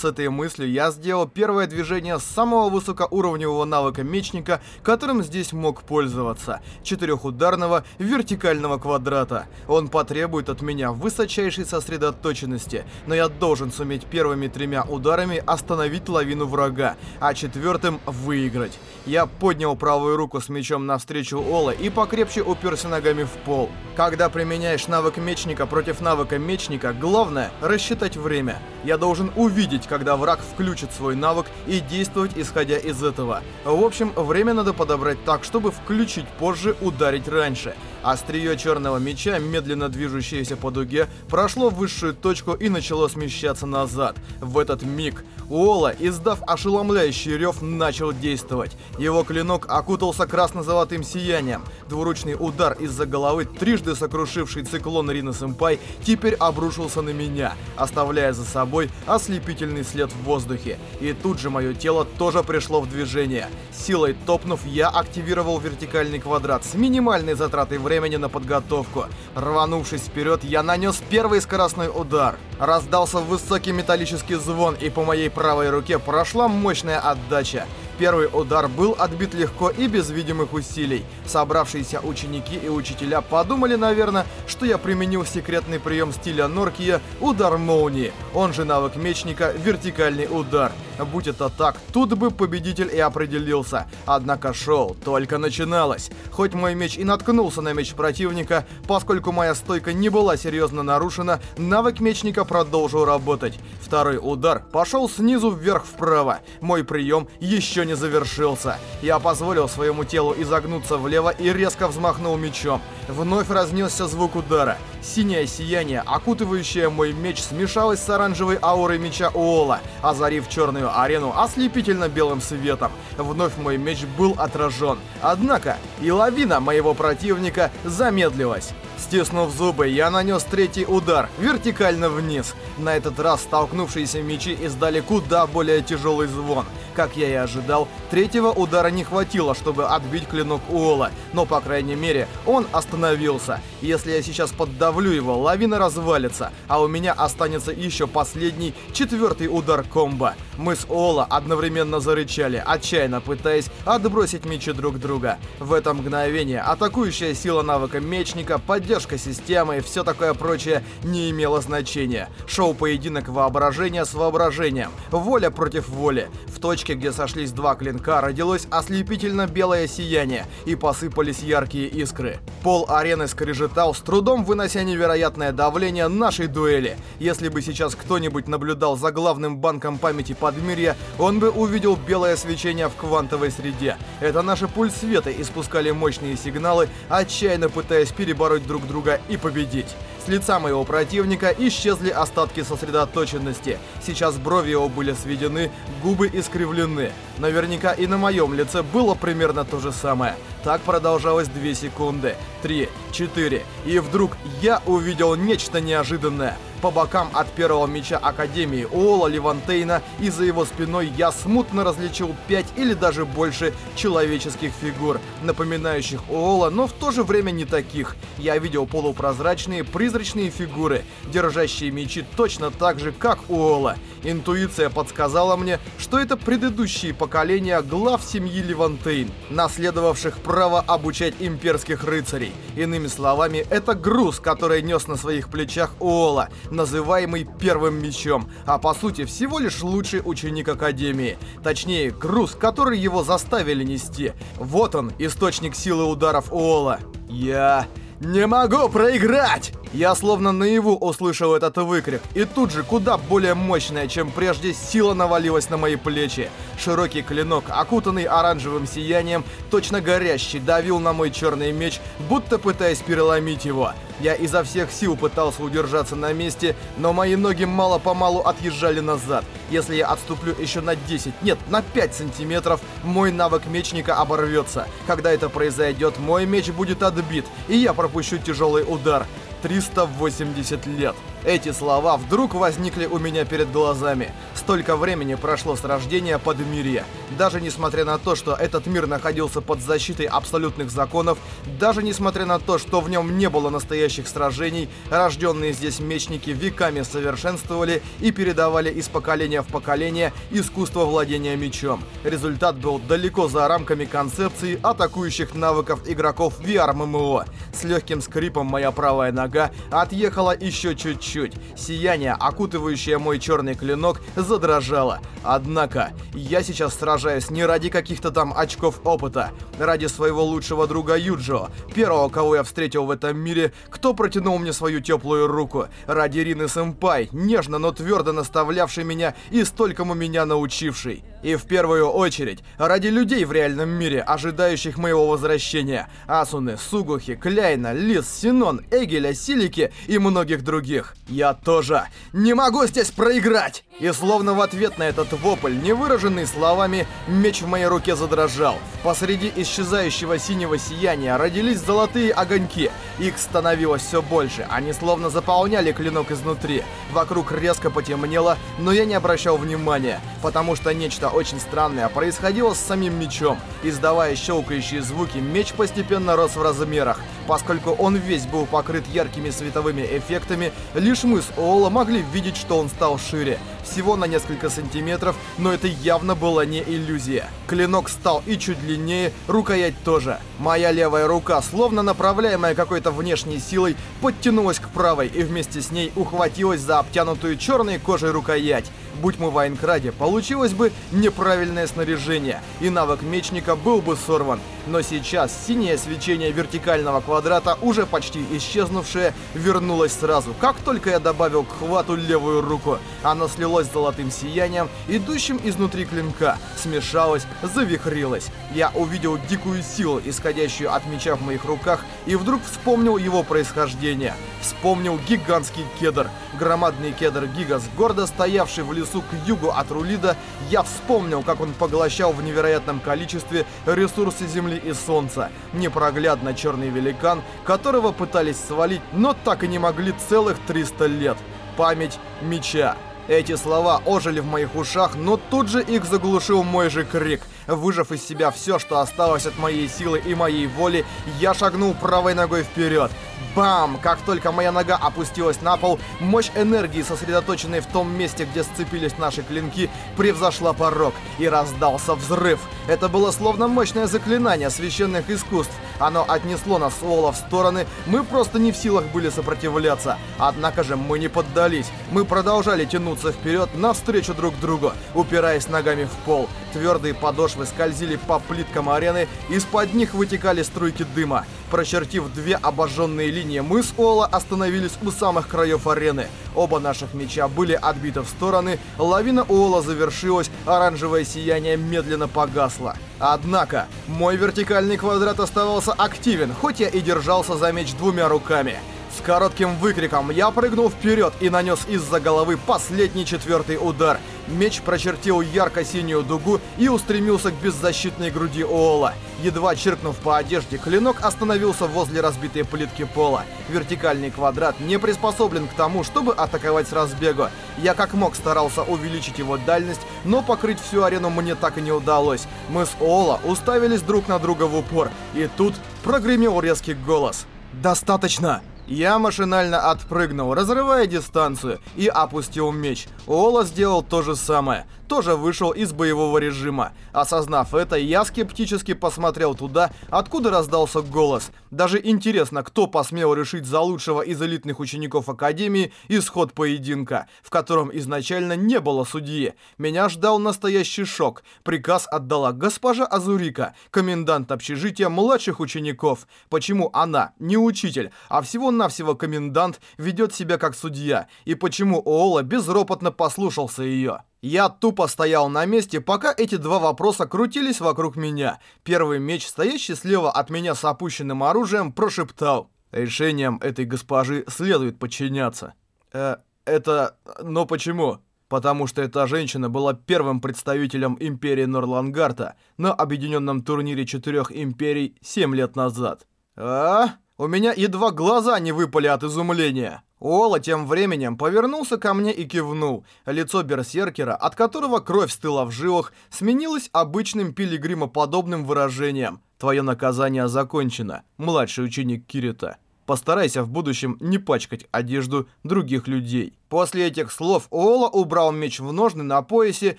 С этой мыслью я сделал первое движение самого высокоуровневого навыка мечника, которым здесь мог пользоваться. Четырехударного вертикального квадрата. Он потребует от меня высочайшей сосредоточенности, но я должен суметь первыми тремя ударами остановить лавину врага, а четвертым выиграть. Я поднял правую руку с мечом навстречу Ола и покрепче уперся ногами в пол. Когда применяешь навык мечника против навыка мечника, главное рассчитать время. Я должен увидеть, когда враг включит свой навык и действовать исходя из этого. В общем, время надо подобрать так, чтобы включить позже, ударить раньше – Острие черного меча, медленно движущееся по дуге, прошло высшую точку и начало смещаться назад. В этот миг Уола, издав ошеломляющий рев, начал действовать. Его клинок окутался красно-золотым сиянием. Двуручный удар из-за головы, трижды сокрушивший циклон Рина Сэмпай, теперь обрушился на меня, оставляя за собой ослепительный след в воздухе. И тут же мое тело тоже пришло в движение. Силой топнув, я активировал вертикальный квадрат с минимальной затратой времени времени на подготовку. Рванувшись вперед, я нанес первый скоростной удар – Раздался высокий металлический звон, и по моей правой руке прошла мощная отдача. Первый удар был отбит легко и без видимых усилий. Собравшиеся ученики и учителя подумали, наверное, что я применил секретный прием стиля Норкия – удар молнии. Он же навык мечника – вертикальный удар. Будь это так, тут бы победитель и определился. Однако шоу только начиналось. Хоть мой меч и наткнулся на меч противника, поскольку моя стойка не была серьезно нарушена, навык мечника продолжил работать. Второй удар пошел снизу вверх вправо. Мой прием еще не завершился. Я позволил своему телу изогнуться влево и резко взмахнул мечом. Вновь разнесся звук удара. Синее сияние, окутывающее мой меч, смешалось с оранжевой аурой меча Уола, озарив черную арену ослепительно белым светом. Вновь мой меч был отражен. Однако и лавина моего противника замедлилась. Стиснув зубы, я нанес третий удар, вертикально вниз. На этот раз столкнувшиеся мечи издали куда более тяжелый звон. Как я и ожидал, третьего удара не хватило, чтобы отбить клинок Уола, но, по крайней мере, он остановился. Если я сейчас поддавлю его, лавина развалится, а у меня останется еще последний, четвертый удар комбо. Мы с Уола одновременно зарычали, отчаянно пытаясь отбросить мечи друг друга. В это мгновение атакующая сила навыка мечника, поддержка системы и все такое прочее не имело значения. Шоу поединок воображения с воображением, воля против воли. В точке точке, где сошлись два клинка, родилось ослепительно белое сияние и посыпались яркие искры. Пол арены скрежетал, с трудом вынося невероятное давление нашей дуэли. Если бы сейчас кто-нибудь наблюдал за главным банком памяти Подмирья, он бы увидел белое свечение в квантовой среде. Это наши пульс света испускали мощные сигналы, отчаянно пытаясь перебороть друг друга и победить лица моего противника исчезли остатки сосредоточенности. Сейчас брови его были сведены, губы искривлены. Наверняка и на моем лице было примерно то же самое. Так продолжалось 2 секунды, 3, 4, и вдруг я увидел нечто неожиданное – по бокам от первого мяча Академии Уола Левантейна и за его спиной я смутно различил пять или даже больше человеческих фигур, напоминающих Уола, но в то же время не таких. Я видел полупрозрачные призрачные фигуры, держащие мечи точно так же, как Уола. Интуиция подсказала мне, что это предыдущие поколения глав семьи Левантейн, наследовавших право обучать имперских рыцарей. Иными словами, это груз, который нес на своих плечах Уола, называемый первым мечом, а по сути всего лишь лучший ученик Академии. Точнее, груз, который его заставили нести. Вот он, источник силы ударов Уола. Я не могу проиграть! Я словно наяву услышал этот выкрик, и тут же, куда более мощная, чем прежде, сила навалилась на мои плечи. Широкий клинок, окутанный оранжевым сиянием, точно горящий, давил на мой черный меч, будто пытаясь переломить его. Я изо всех сил пытался удержаться на месте, но мои ноги мало-помалу отъезжали назад. Если я отступлю еще на 10, нет, на 5 сантиметров, мой навык мечника оборвется. Когда это произойдет, мой меч будет отбит, и я пропущу тяжелый удар. 380 лет. Эти слова вдруг возникли у меня перед глазами. Столько времени прошло с рождения подмирья. Даже несмотря на то, что этот мир находился под защитой абсолютных законов, даже несмотря на то, что в нем не было настоящих сражений, рожденные здесь мечники веками совершенствовали и передавали из поколения в поколение искусство владения мечом. Результат был далеко за рамками концепции атакующих навыков игроков VR-MMO. С легким скрипом моя правая нога отъехала еще чуть-чуть чуть. Сияние, окутывающее мой черный клинок, задрожало. Однако, я сейчас сражаюсь не ради каких-то там очков опыта, ради своего лучшего друга Юджио, первого, кого я встретил в этом мире, кто протянул мне свою теплую руку, ради Рины Сэмпай, нежно, но твердо наставлявший меня и столькому меня научивший. И в первую очередь, ради людей в реальном мире, ожидающих моего возвращения. Асуны, Сугухи, Кляйна, Лис, Синон, Эгеля, Силики и многих других. Я тоже не могу здесь проиграть! И словно в ответ на этот вопль, не словами, меч в моей руке задрожал. Посреди исчезающего синего сияния родились золотые огоньки. Их становилось все больше, они словно заполняли клинок изнутри. Вокруг резко потемнело, но я не обращал внимания, потому что нечто очень странное происходило с самим мечом. Издавая щелкающие звуки, меч постепенно рос в размерах. Поскольку он весь был покрыт яркими световыми эффектами, лишь мы с Ола могли видеть, что он стал шире. Всего на несколько сантиметров, но это явно была не иллюзия. Клинок стал и чуть длиннее, рукоять тоже. Моя левая рука, словно направляемая какой-то внешней силой, подтянулась к правой и вместе с ней ухватилась за обтянутую черной кожей рукоять. Будь мы в Айнкраде, получилось бы неправильное снаряжение, и навык мечника был бы сорван. Но сейчас синее свечение вертикального квадрата, уже почти исчезнувшее, вернулось сразу, как только я добавил к хвату левую руку. Оно слилось с золотым сиянием, идущим изнутри клинка, смешалось, завихрилось. Я увидел дикую силу, исходящую от меча в моих руках, и вдруг вспомнил его происхождение. Вспомнил гигантский кедр. Громадный кедр Гигас, гордо стоявший в лесу лесу к югу от Рулида, я вспомнил, как он поглощал в невероятном количестве ресурсы Земли и Солнца. Непроглядно черный великан, которого пытались свалить, но так и не могли целых 300 лет. Память меча. Эти слова ожили в моих ушах, но тут же их заглушил мой же крик. Выжав из себя все, что осталось от моей силы и моей воли, я шагнул правой ногой вперед. Бам! Как только моя нога опустилась на пол, мощь энергии, сосредоточенной в том месте, где сцепились наши клинки, превзошла порог, и раздался взрыв. Это было словно мощное заклинание священных искусств. Оно отнесло нас с Уолла в стороны, мы просто не в силах были сопротивляться. Однако же мы не поддались. Мы продолжали тянуться вперед навстречу друг другу, упираясь ногами в пол. Твердые подошвы подошвы скользили по плиткам арены, из-под них вытекали струйки дыма. Прочертив две обожженные линии, мы с Ола остановились у самых краев арены. Оба наших меча были отбиты в стороны, лавина Ола завершилась, оранжевое сияние медленно погасло. Однако, мой вертикальный квадрат оставался активен, хоть я и держался за меч двумя руками. С коротким выкриком я прыгнул вперед и нанес из-за головы последний четвертый удар. Меч прочертил ярко-синюю дугу и устремился к беззащитной груди Ола. Едва чиркнув по одежде, клинок остановился возле разбитой плитки пола. Вертикальный квадрат не приспособлен к тому, чтобы атаковать с разбега. Я как мог старался увеличить его дальность, но покрыть всю арену мне так и не удалось. Мы с Ола уставились друг на друга в упор, и тут прогремел резкий голос. «Достаточно!» Я машинально отпрыгнул, разрывая дистанцию, и опустил меч. Ола сделал то же самое, тоже вышел из боевого режима. Осознав это, я скептически посмотрел туда, откуда раздался голос. Даже интересно, кто посмел решить за лучшего из элитных учеников Академии исход поединка, в котором изначально не было судьи. Меня ждал настоящий шок. Приказ отдала госпожа Азурика, комендант общежития младших учеников. Почему она не учитель, а всего на всего-навсего комендант ведет себя как судья, и почему Оола безропотно послушался ее. Я тупо стоял на месте, пока эти два вопроса крутились вокруг меня. Первый меч, стоящий слева от меня с опущенным оружием, прошептал. «Решением этой госпожи следует подчиняться». «Э, это... но почему?» потому что эта женщина была первым представителем империи Норлангарта на объединенном турнире четырех империй семь лет назад. А? У меня едва глаза не выпали от изумления. Уолла тем временем повернулся ко мне и кивнул. Лицо берсеркера, от которого кровь стыла в жилах, сменилось обычным пилигримоподобным выражением. «Твое наказание закончено, младший ученик Кирита. Постарайся в будущем не пачкать одежду других людей». После этих слов Ола убрал меч в ножны на поясе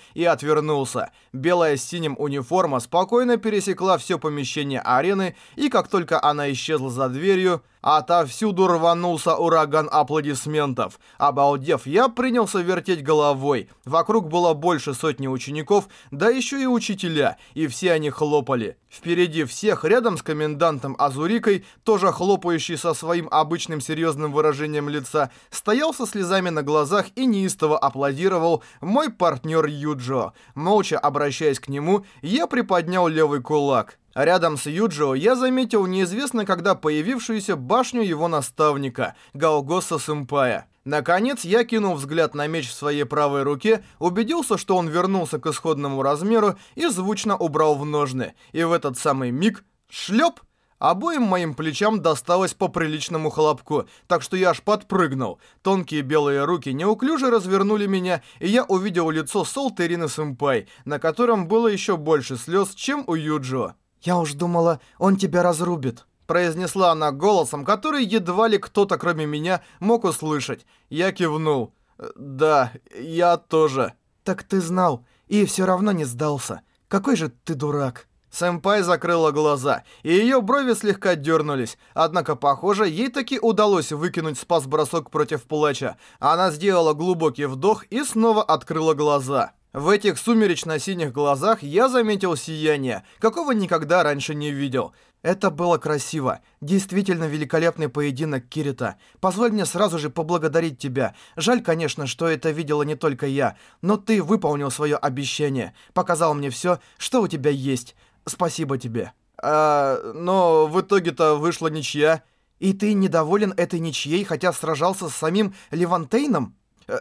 и отвернулся. Белая с синим униформа спокойно пересекла все помещение арены, и как только она исчезла за дверью, отовсюду рванулся ураган аплодисментов. Обалдев, я принялся вертеть головой. Вокруг было больше сотни учеников, да еще и учителя, и все они хлопали. Впереди всех, рядом с комендантом Азурикой, тоже хлопающий со своим обычным серьезным выражением лица, стоял со слезами на на глазах и неистово аплодировал мой партнер Юджо. Молча обращаясь к нему, я приподнял левый кулак. Рядом с Юджо я заметил неизвестно когда появившуюся башню его наставника, Галгоса Сэмпая. Наконец, я кинул взгляд на меч в своей правой руке, убедился, что он вернулся к исходному размеру и звучно убрал в ножны. И в этот самый миг шлеп! Обоим моим плечам досталось по приличному хлопку, так что я аж подпрыгнул. Тонкие белые руки неуклюже развернули меня, и я увидел лицо Сол Терины Сэмпай, на котором было еще больше слез, чем у Юджио. «Я уж думала, он тебя разрубит», — произнесла она голосом, который едва ли кто-то, кроме меня, мог услышать. Я кивнул. «Э, «Да, я тоже». «Так ты знал, и все равно не сдался. Какой же ты дурак». Сэмпай закрыла глаза, и ее брови слегка дернулись. Однако, похоже, ей таки удалось выкинуть спас-бросок против пулача. Она сделала глубокий вдох и снова открыла глаза. В этих сумеречно-синих глазах я заметил сияние, какого никогда раньше не видел. Это было красиво. Действительно великолепный поединок Кирита. Позволь мне сразу же поблагодарить тебя. Жаль, конечно, что это видела не только я, но ты выполнил свое обещание, показал мне все, что у тебя есть. «Спасибо тебе». А, но в итоге-то вышла ничья. И ты недоволен этой ничьей, хотя сражался с самим Левантейном? Э,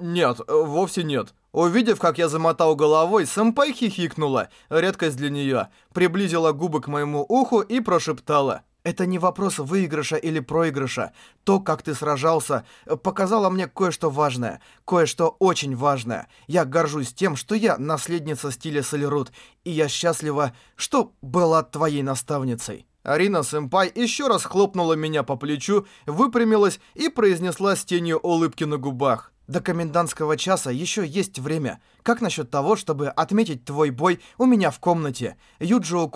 нет, вовсе нет. Увидев, как я замотал головой, сэмпай хихикнула, редкость для нее, приблизила губы к моему уху и прошептала. Это не вопрос выигрыша или проигрыша. То, как ты сражался, э, показало мне кое-что важное, кое-что очень важное. Я горжусь тем, что я наследница стиля Солерут, и я счастлива, что была твоей наставницей». Арина Сэмпай еще раз хлопнула меня по плечу, выпрямилась и произнесла с тенью улыбки на губах. До комендантского часа еще есть время. Как насчет того, чтобы отметить твой бой у меня в комнате? Юджио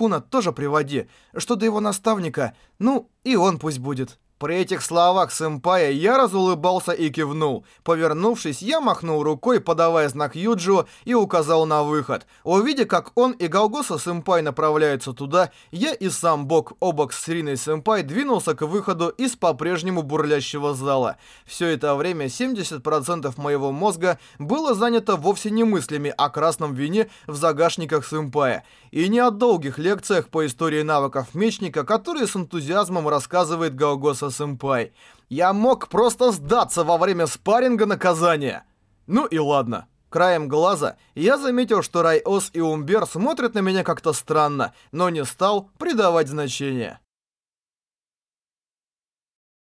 Куна тоже приводи. Что до его наставника, ну, и он пусть будет. При этих словах сэмпая я разулыбался и кивнул. Повернувшись, я махнул рукой, подавая знак Юджио, и указал на выход. Увидя, как он и Галгоса сэмпай направляются туда, я и сам бок о бок с Риной сэмпай двинулся к выходу из по-прежнему бурлящего зала. Все это время 70% моего мозга было занято вовсе не мыслями о красном вине в загашниках сэмпая, и не о долгих лекциях по истории навыков мечника, которые с энтузиазмом рассказывает Галгоса сэмпай. Я мог просто сдаться во время спарринга наказания. Ну и ладно. Краем глаза я заметил, что Райос и Умбер смотрят на меня как-то странно, но не стал придавать значения.